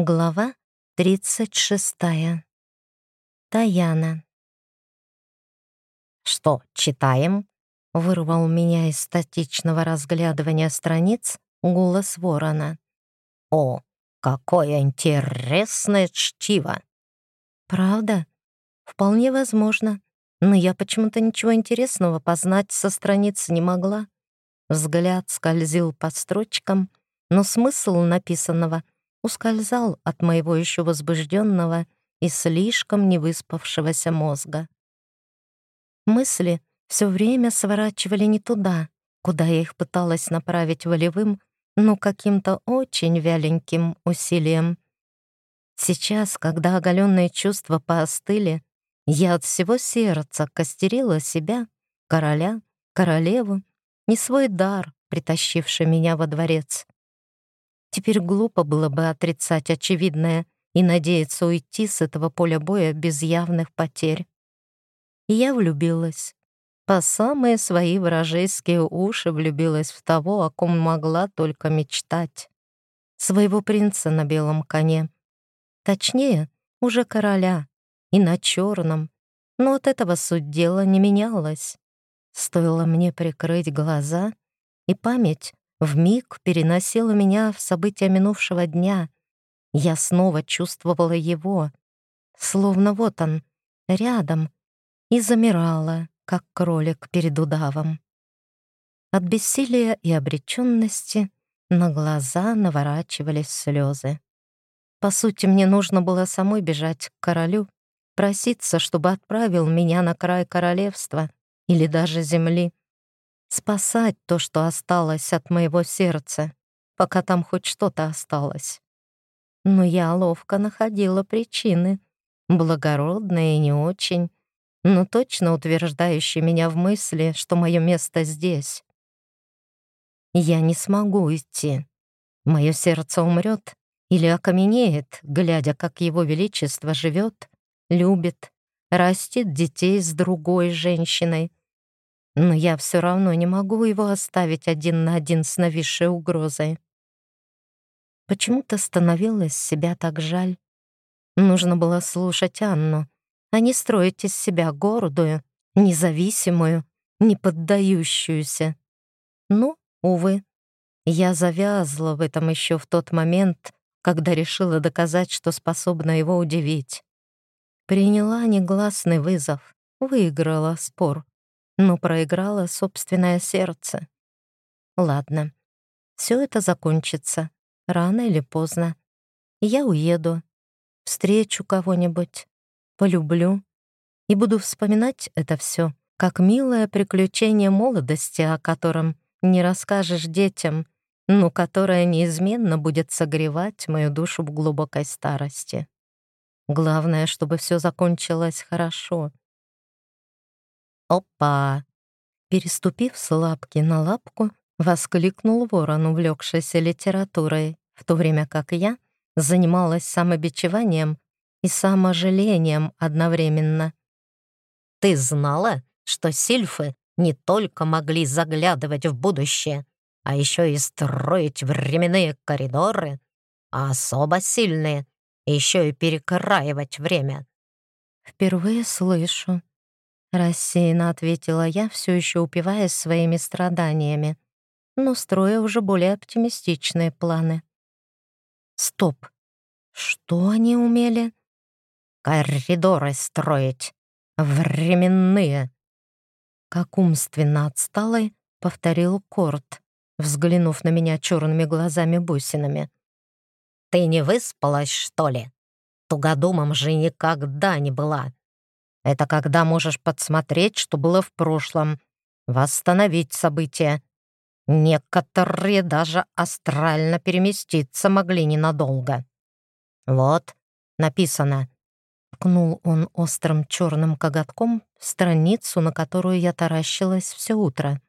Глава 36. Таяна. «Что, читаем?» — вырвал меня из статичного разглядывания страниц голос ворона. «О, какое интересное чтиво!» «Правда? Вполне возможно, но я почему-то ничего интересного познать со страниц не могла». Взгляд скользил по строчкам, но смысл написанного — ускользал от моего еще возбужденного и слишком невыспавшегося мозга. Мысли все время сворачивали не туда, куда я их пыталась направить волевым, но каким-то очень вяленьким усилием. Сейчас, когда оголенные чувства поостыли, я от всего сердца костерила себя, короля, королеву, не свой дар, притащивший меня во дворец. Теперь глупо было бы отрицать очевидное и надеяться уйти с этого поля боя без явных потерь. я влюбилась. По самые свои вражеские уши влюбилась в того, о ком могла только мечтать. Своего принца на белом коне. Точнее, уже короля. И на черном. Но от этого суть дела не менялась. Стоило мне прикрыть глаза, и память в миг переносила меня в события минувшего дня. Я снова чувствовала его, словно вот он, рядом, и замирала, как кролик перед удавом. От бессилия и обреченности на глаза наворачивались слезы. По сути, мне нужно было самой бежать к королю, проситься, чтобы отправил меня на край королевства или даже земли спасать то, что осталось от моего сердца, пока там хоть что-то осталось. Но я ловко находила причины, благородные и не очень, но точно утверждающие меня в мысли, что мое место здесь. Я не смогу идти. Мое сердце умрет или окаменеет, глядя, как его величество живет, любит, растит детей с другой женщиной, но я все равно не могу его оставить один на один с нависшей угрозой. Почему-то становилось себя так жаль. Нужно было слушать Анну, а не строить из себя гордую, независимую, не поддающуюся. Ну, увы, я завязла в этом еще в тот момент, когда решила доказать, что способна его удивить. Приняла негласный вызов, выиграла спор но проиграла собственное сердце. Ладно, все это закончится, рано или поздно. Я уеду, встречу кого-нибудь, полюблю и буду вспоминать это все как милое приключение молодости, о котором не расскажешь детям, но которое неизменно будет согревать мою душу в глубокой старости. Главное, чтобы все закончилось хорошо. «Опа!» Переступив с лапки на лапку, воскликнул ворон, увлекшийся литературой, в то время как я занималась самобичеванием и саможалением одновременно. «Ты знала, что сильфы не только могли заглядывать в будущее, а еще и строить временные коридоры, а особо сильные еще и перекраивать время?» «Впервые слышу», Рассеянно ответила я, все еще упиваясь своими страданиями, но строя уже более оптимистичные планы. Стоп. Что они умели? Коридоры строить. Временные. Как умственно отсталый, повторил Корт, взглянув на меня черными глазами-бусинами. «Ты не выспалась, что ли? Тугодумом же никогда не была. Это когда можешь подсмотреть, что было в прошлом, восстановить события. Некоторые даже астрально переместиться могли ненадолго. Вот, написано. Ткнул он острым черным коготком в страницу, на которую я таращилась все утро.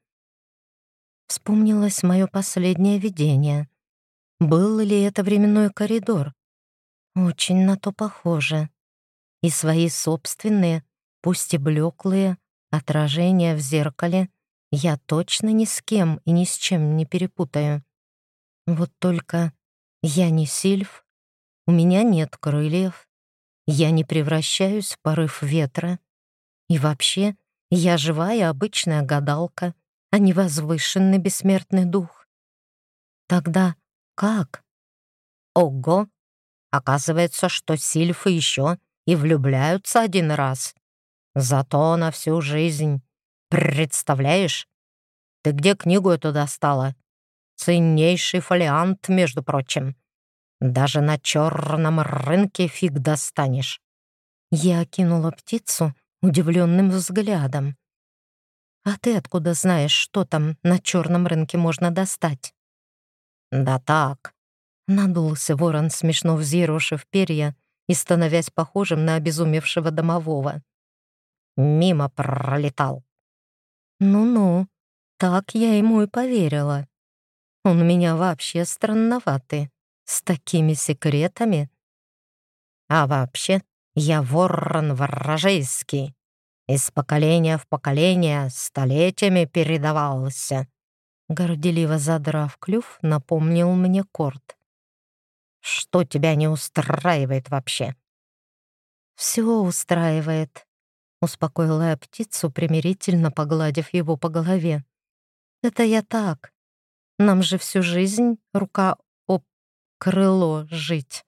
Вспомнилось мое последнее видение. Был ли это временной коридор? Очень на то похоже. И свои собственные, пусть и блеклые, отражения в зеркале я точно ни с кем и ни с чем не перепутаю. Вот только я не Сильф, У меня нет крыльев. Я не превращаюсь в порыв ветра. И вообще, я живая обычная гадалка, а не возвышенный бессмертный дух. Тогда как? Ого! Оказывается, что сильфы еще и влюбляются один раз. Зато на всю жизнь. Представляешь? Ты где книгу эту достала? Ценнейший фолиант, между прочим. Даже на черном рынке фиг достанешь. Я окинула птицу удивленным взглядом. «А ты откуда знаешь, что там на черном рынке можно достать?» «Да так», — надулся ворон, смешно взъерошив перья и становясь похожим на обезумевшего домового. «Мимо пролетал». «Ну-ну, так я ему и поверила. Он меня вообще странноватый, с такими секретами». «А вообще, я ворон ворожейский. Из поколения в поколение столетиями передавался. Горделиво задрав клюв, напомнил мне Корт. «Что тебя не устраивает вообще?» «Все устраивает», — успокоила я птицу, примирительно погладив его по голове. «Это я так. Нам же всю жизнь рука об крыло жить».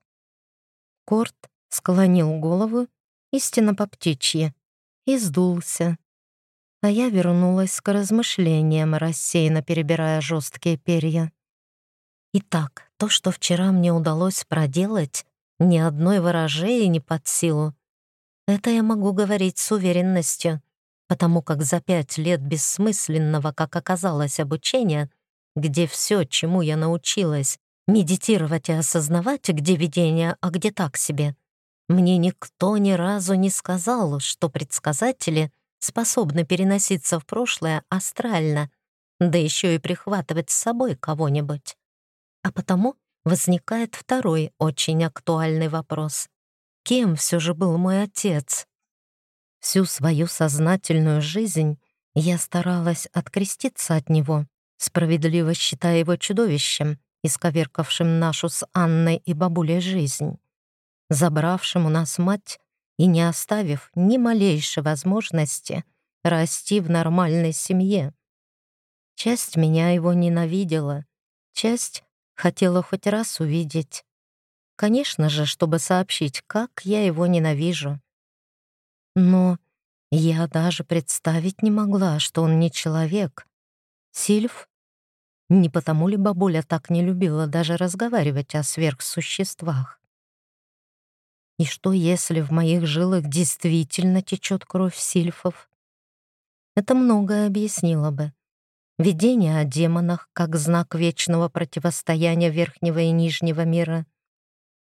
Корт склонил голову, истинно по птичьи, и сдулся. А я вернулась к размышлениям, рассеянно перебирая жесткие перья. Итак, то, что вчера мне удалось проделать, ни одной ворожеи не под силу. Это я могу говорить с уверенностью, потому как за пять лет бессмысленного, как оказалось, обучения, где все, чему я научилась, медитировать и осознавать, где видение, а где так себе, мне никто ни разу не сказал, что предсказатели способны переноситься в прошлое астрально, да еще и прихватывать с собой кого-нибудь. А потому возникает второй очень актуальный вопрос. Кем все же был мой отец? Всю свою сознательную жизнь я старалась откреститься от него, справедливо считая его чудовищем, исковеркавшим нашу с Анной и бабулей жизнь забравшим у нас мать и не оставив ни малейшей возможности расти в нормальной семье. Часть меня его ненавидела, часть хотела хоть раз увидеть. Конечно же, чтобы сообщить, как я его ненавижу. Но я даже представить не могла, что он не человек. Сильф? Не потому ли бабуля так не любила даже разговаривать о сверхсуществах? И что, если в моих жилах действительно течет кровь сильфов? Это многое объяснило бы. Видение о демонах как знак вечного противостояния верхнего и нижнего мира,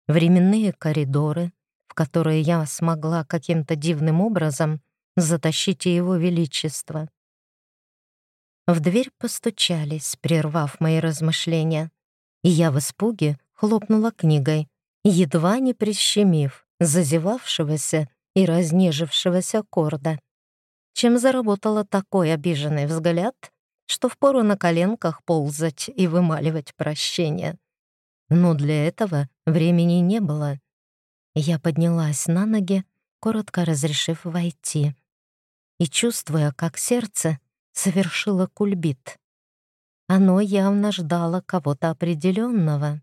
временные коридоры, в которые я смогла каким-то дивным образом затащить его величество. В дверь постучались, прервав мои размышления, и я в испуге хлопнула книгой, едва не прищемив зазевавшегося и разнежившегося корда, чем заработала такой обиженный взгляд, что впору на коленках ползать и вымаливать прощение. Но для этого времени не было. Я поднялась на ноги, коротко разрешив войти, и чувствуя, как сердце совершило кульбит. Оно явно ждало кого-то определенного.